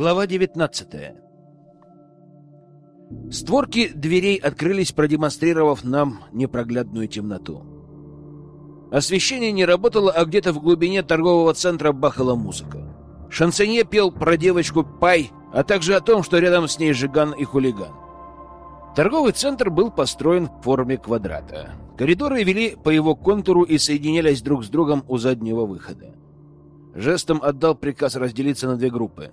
Глава 19 Створки дверей открылись, продемонстрировав нам непроглядную темноту. Освещение не работало, а где-то в глубине торгового центра бахала музыка. Шансонье пел про девочку Пай, а также о том, что рядом с ней Жиган и хулиган. Торговый центр был построен в форме квадрата. Коридоры вели по его контуру и соединялись друг с другом у заднего выхода. Жестом отдал приказ разделиться на две группы.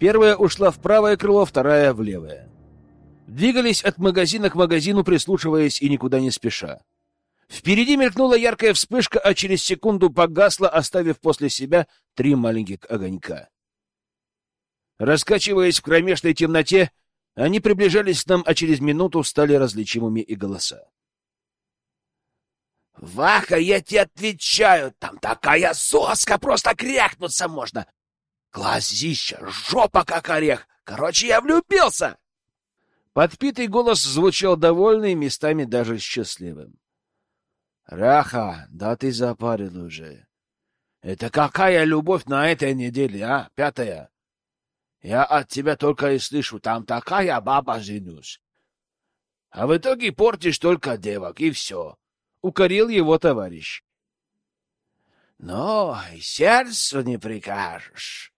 Первая ушла в правое крыло, вторая — в левое. Двигались от магазина к магазину, прислушиваясь и никуда не спеша. Впереди мелькнула яркая вспышка, а через секунду погасла, оставив после себя три маленьких огонька. Раскачиваясь в кромешной темноте, они приближались к нам, а через минуту стали различимыми и голоса. «Ваха, я тебе отвечаю, там такая соска, просто крякнуться можно! Глазища, жопа как орех! Короче, я влюбился!» Подпитый голос звучал довольный, местами даже счастливым. «Раха, да ты запарил уже. Это какая любовь на этой неделе, а, пятая? Я от тебя только и слышу, там такая баба женюсь. А в итоге портишь только девок, и все. Укорил его товарищ. Но сердцу не прикажешь.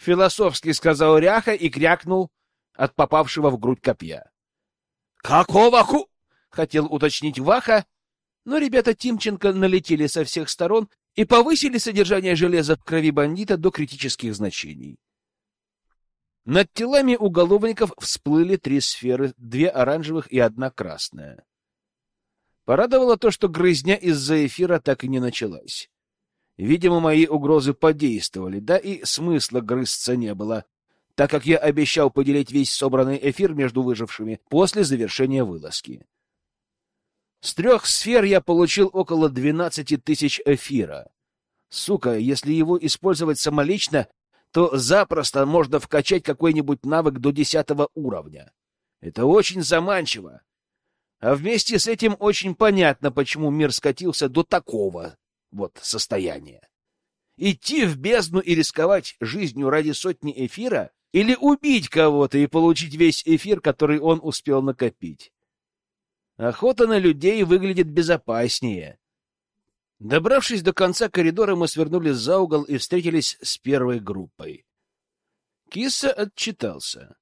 Философски сказал Ряха и крякнул от попавшего в грудь копья. Какого ху... Хотел уточнить Ваха, но ребята Тимченко налетели со всех сторон и повысили содержание железа в крови бандита до критических значений. Над телами уголовников всплыли три сферы, две оранжевых и одна красная. Порадовало то, что грызня из-за эфира так и не началась. Видимо, мои угрозы подействовали, да и смысла грызться не было, так как я обещал поделить весь собранный эфир между выжившими после завершения вылазки. С трех сфер я получил около двенадцати тысяч эфира. Сука, если его использовать самолично, то запросто можно вкачать какой-нибудь навык до десятого уровня. Это очень заманчиво. А вместе с этим очень понятно, почему мир скатился до такого вот состояния. Идти в бездну и рисковать жизнью ради сотни эфира или убить кого-то и получить весь эфир, который он успел накопить. Охота на людей выглядит безопаснее. Добравшись до конца коридора, мы свернули за угол и встретились с первой группой. Киса отчитался.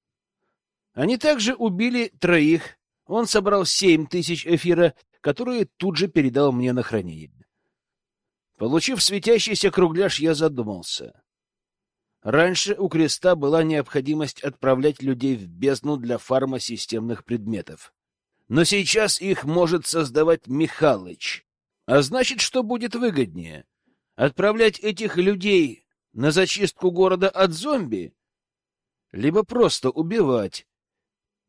Они также убили троих. Он собрал семь тысяч эфира, которые тут же передал мне на хранение. Получив светящийся кругляш, я задумался. Раньше у Креста была необходимость отправлять людей в бездну для фарма системных предметов. Но сейчас их может создавать Михалыч, а значит, что будет выгоднее? Отправлять этих людей на зачистку города от зомби? Либо просто убивать,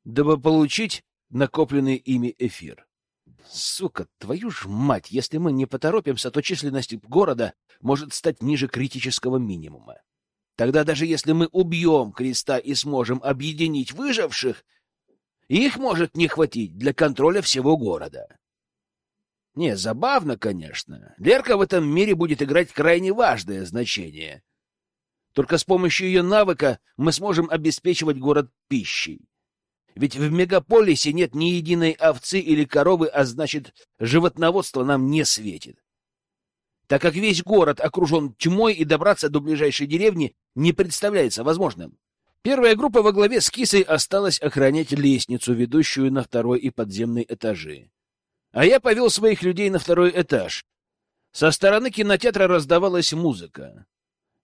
дабы получить накопленный ими эфир. Сука, твою ж мать, если мы не поторопимся, то численность города может стать ниже критического минимума. Тогда даже если мы убьем Креста и сможем объединить выживших, их может не хватить для контроля всего города. Не, забавно, конечно. Лерка в этом мире будет играть крайне важное значение. Только с помощью ее навыка мы сможем обеспечивать город пищей. Ведь в мегаполисе нет ни единой овцы или коровы, а значит, животноводство нам не светит. Так как весь город окружен тьмой и добраться до ближайшей деревни не представляется возможным. Первая группа во главе с Кисой осталась охранять лестницу, ведущую на второй и подземный этажи а я повел своих людей на второй этаж. Со стороны кинотеатра раздавалась музыка.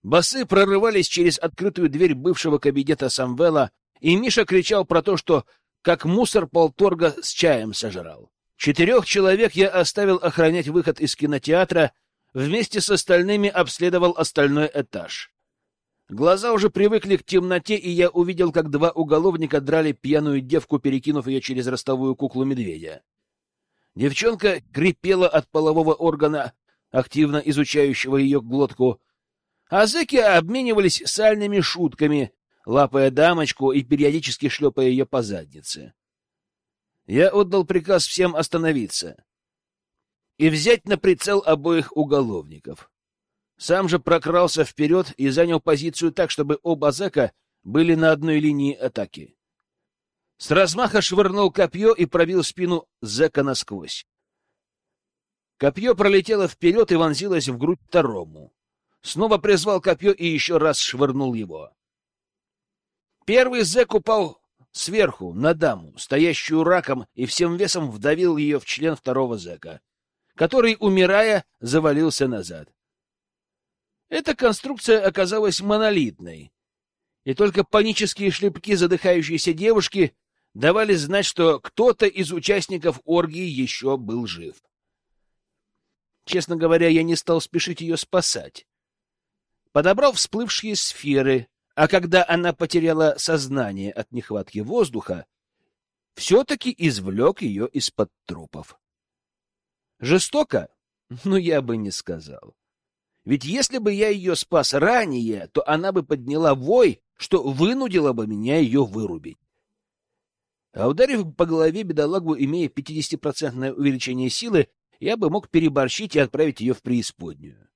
Басы прорывались через открытую дверь бывшего кабинета Самвела, и Миша кричал про то, что как мусор полторга с чаем сожрал. Четырех человек я оставил охранять выход из кинотеатра, вместе с остальными обследовал остальной этаж. Глаза уже привыкли к темноте, и я увидел, как два уголовника драли пьяную девку, перекинув ее через ростовую куклу медведя. Девчонка крепела от полового органа, активно изучающего ее глотку, а зэки обменивались сальными шутками, лапая дамочку и периодически шлепая ее по заднице. Я отдал приказ всем остановиться и взять на прицел обоих уголовников. Сам же прокрался вперед и занял позицию так, чтобы оба зэка были на одной линии атаки. С размаха швырнул копье и пробил спину зэка насквозь. Копье пролетело вперед и вонзилось в грудь второму. Снова призвал копье и еще раз швырнул его. Первый зэк упал сверху, на даму, стоящую раком, и всем весом вдавил ее в член второго зэка, который, умирая, завалился назад. Эта конструкция оказалась монолитной, и только панические шлепки задыхающейся девушки давали знать, что кто-то из участников оргии еще был жив. Честно говоря, я не стал спешить ее спасать. Подобрал всплывшие сферы, а когда она потеряла сознание от нехватки воздуха, все-таки извлек ее из-под трупов. Жестоко? Ну, я бы не сказал. Ведь если бы я ее спас ранее, то она бы подняла вой, что вынудило бы меня ее вырубить. А ударив по голове бедолагу, имея 50% увеличение силы, я бы мог переборщить и отправить ее в преисподнюю.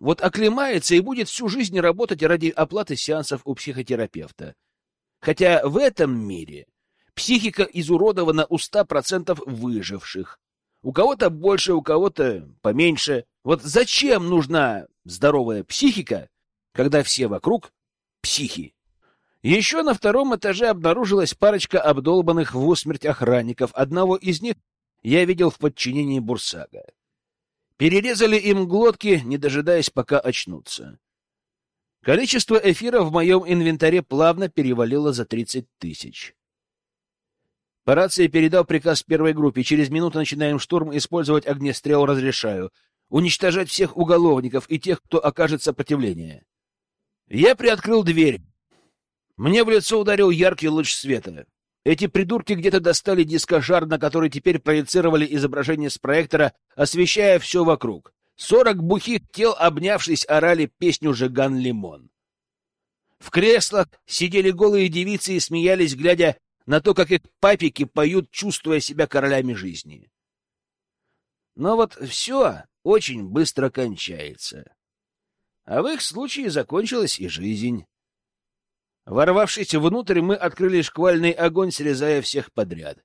Вот оклемается и будет всю жизнь работать ради оплаты сеансов у психотерапевта. Хотя в этом мире психика изуродована у 100% выживших. У кого-то больше, у кого-то поменьше. Вот зачем нужна здоровая психика, когда все вокруг психи? Еще на втором этаже обнаружилась парочка обдолбанных в усмерть охранников. Одного из них я видел в подчинении Бурсага. Перерезали им глотки, не дожидаясь, пока очнутся. Количество эфира в моем инвентаре плавно перевалило за 30 тысяч. По рации передал приказ первой группе. Через минуту начинаем штурм, использовать огнестрел разрешаю. Уничтожать всех уголовников и тех, кто окажет сопротивление. Я приоткрыл дверь. Мне в лицо ударил яркий луч света. Эти придурки где-то достали дискожар, на который теперь проецировали изображение с проектора, освещая все вокруг. Сорок бухих тел, обнявшись, орали песню «Жиган Лимон». В креслах сидели голые девицы и смеялись, глядя на то, как их папики поют, чувствуя себя королями жизни. Но вот все очень быстро кончается. А в их случае закончилась и жизнь. Ворвавшись внутрь, мы открыли шквальный огонь, срезая всех подряд.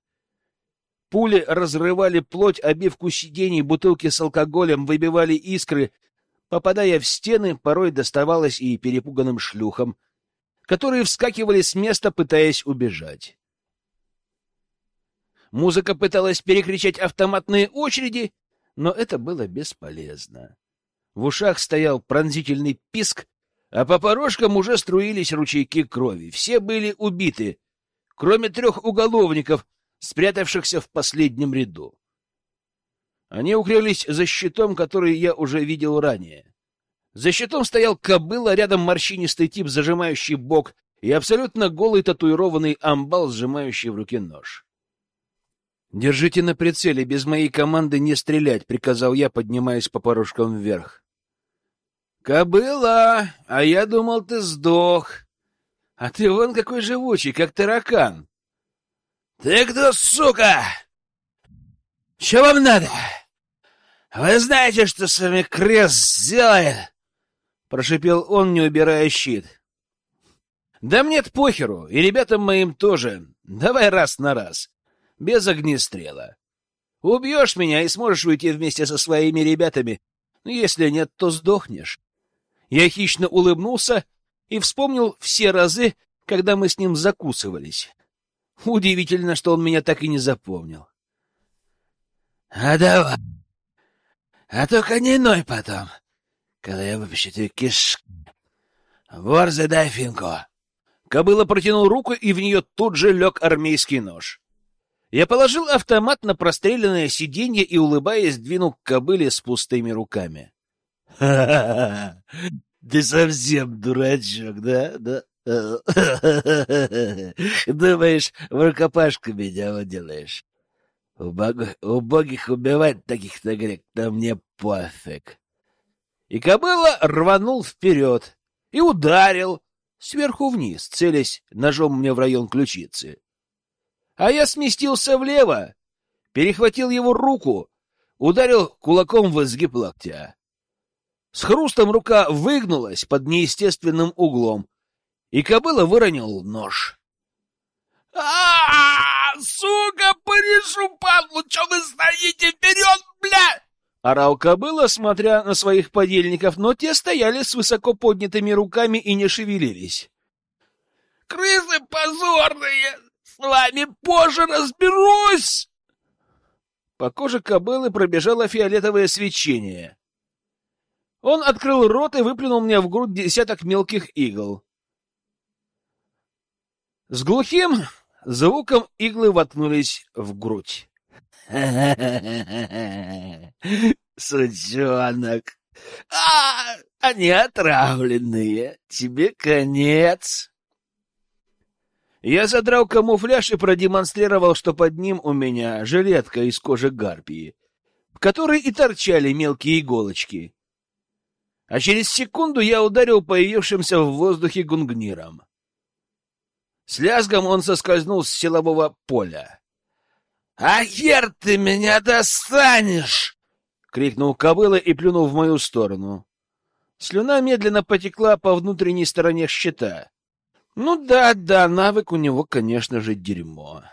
Пули разрывали плоть, обивку сидений, бутылки с алкоголем, выбивали искры. Попадая в стены, порой доставалось и перепуганным шлюхам, которые вскакивали с места, пытаясь убежать. Музыка пыталась перекричать автоматные очереди, но это было бесполезно. В ушах стоял пронзительный писк, а по порожкам уже струились ручейки крови. Все были убиты, кроме трех уголовников, спрятавшихся в последнем ряду. Они укрылись за щитом, который я уже видел ранее. За щитом стоял кобыла, рядом морщинистый тип, зажимающий бок, и абсолютно голый татуированный амбал, сжимающий в руке нож. «Держите на прицеле, без моей команды не стрелять», — приказал я, поднимаясь по порожкам вверх. «Кобыла! А я думал, ты сдох. А ты вон какой живучий, как таракан!» «Ты кто, сука? Что вам надо? Вы знаете, что с вами крест сделает?» Прошипел он, не убирая щит. «Да мне-то похеру, и ребятам моим тоже. Давай раз на раз, без огнестрела. Убьешь меня и сможешь уйти вместе со своими ребятами, но если нет, то сдохнешь. Я хищно улыбнулся и вспомнил все разы, когда мы с ним закусывались. Удивительно, что он меня так и не запомнил. — А давай. А только не ной потом, когда я выпущу твою кишку. Ворзы, дай финку. Кобыла протянул руку, и в нее тут же лег армейский нож. Я положил автомат на простреленное сиденье и, улыбаясь, двинул к кобыле с пустыми руками. Ты совсем дурачок, да? Да? Думаешь, в рукопашку меня выделаешь? Убогих, убогих убивать таких-то грек, да мне пофиг. И кобыла рванул вперед и ударил сверху вниз, целясь ножом мне в район ключицы. А я сместился влево, перехватил его руку, ударил кулаком в изгиб локтя. С хрустом рука выгнулась под неестественным углом, и кобыла выронил нож. а Сука, порешу, падлу! Чё вы стоите? Вперед, бля! Орал кобыла, смотря на своих подельников, но те стояли с высоко поднятыми руками и не шевелились. «Крысы позорные! С вами позже разберусь!» По коже кобылы пробежало фиолетовое свечение. Он открыл рот и выплюнул мне в грудь десяток мелких игл. С глухим звуком иглы воткнулись в грудь. Сучонок! А, они отравленные. Тебе конец. Я задрал камуфляж и продемонстрировал, что под ним у меня жилетка из кожи гарпии, в которой и торчали мелкие иголочки. А через секунду я ударил появившимся в воздухе гунгниром. С лязгом он соскользнул с силового поля. — А хер ты меня достанешь! — крикнул кобыла и плюнул в мою сторону. Слюна медленно потекла по внутренней стороне щита. Ну да, да, навык у него, конечно же, дерьмо.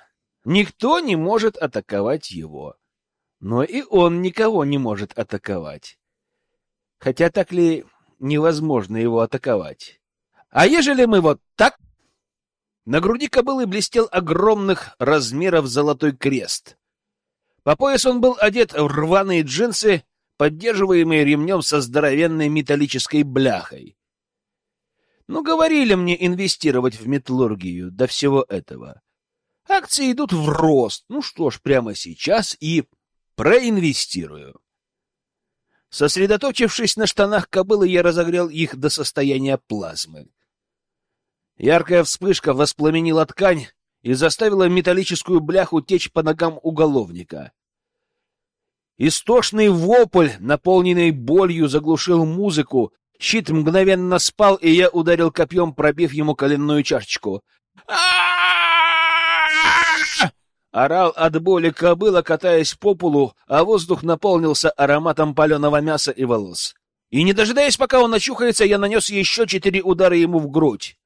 Никто не может атаковать его. Но и он никого не может атаковать. Хотя так ли невозможно его атаковать? А ежели мы вот так... На груди кобылы блестел огромных размеров золотой крест. По пояс он был одет в рваные джинсы, поддерживаемые ремнем со здоровенной металлической бляхой. Ну, говорили мне инвестировать в металлургию до всего этого. Акции идут в рост. Ну что ж, прямо сейчас и проинвестирую. Сосредоточившись на штанах кобылы, я разогрел их до состояния плазмы. Яркая вспышка воспламенила ткань и заставила металлическую бляху течь по ногам уголовника. Истошный вопль, наполненный болью, заглушил музыку, Щит мгновенно спал, и я ударил копьем, пробив ему коленную чашечку. Орал от боли кобыла, катаясь по полу, а воздух наполнился ароматом паленого мяса и волос. И не дожидаясь, пока он очухается, я нанес еще четыре удара ему в грудь.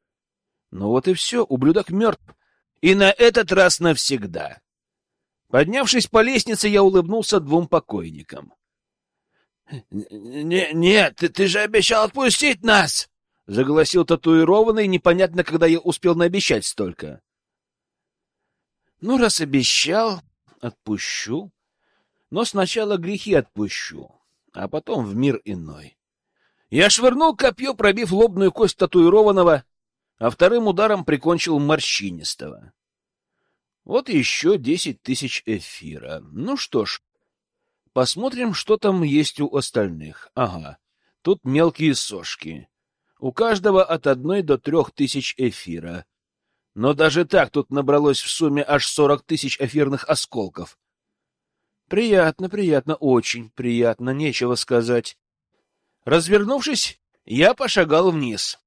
Ну вот и все, ублюдок мертв. И на этот раз навсегда. Поднявшись по лестнице, я улыбнулся двум покойникам. Не, нет, ты, ты же обещал отпустить нас, загласил татуированный, непонятно, когда я успел наобещать столько. Ну раз обещал, отпущу. Но сначала грехи отпущу, а потом в мир иной. Я швырнул копье, пробив лобную кость татуированного, а вторым ударом прикончил морщинистого. Вот еще десять тысяч эфира. Ну что ж, Посмотрим, что там есть у остальных. Ага, тут мелкие сошки. У каждого от одной до трех тысяч эфира. Но даже так тут набралось в сумме аж сорок тысяч эфирных осколков. Приятно, приятно, очень приятно, нечего сказать. Развернувшись, я пошагал вниз.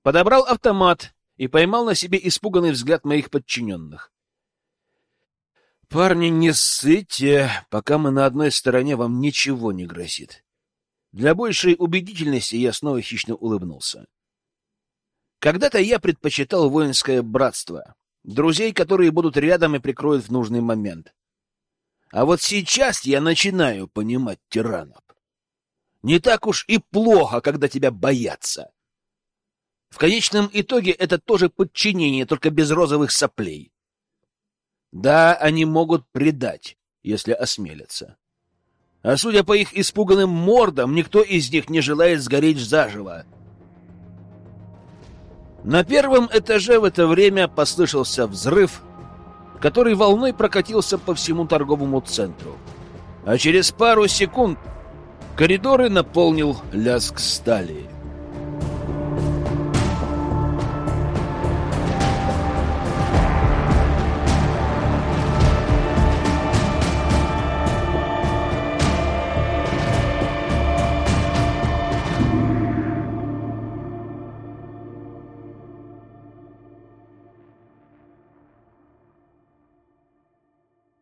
Подобрал автомат и поймал на себе испуганный взгляд моих подчиненных. Парни, не ссыте, пока мы на одной стороне, вам ничего не грозит. Для большей убедительности я снова хищно улыбнулся. Когда-то я предпочитал воинское братство, друзей, которые будут рядом и прикроют в нужный момент. А вот сейчас я начинаю понимать тиранов. Не так уж и плохо, когда тебя боятся. В конечном итоге это тоже подчинение, только без розовых соплей. Да, они могут предать, если осмелятся. А судя по их испуганным мордам, никто из них не желает сгореть заживо. На первом этаже в это время послышался взрыв, который волной прокатился по всему торговому центру. А через пару секунд коридоры наполнил лязг стали.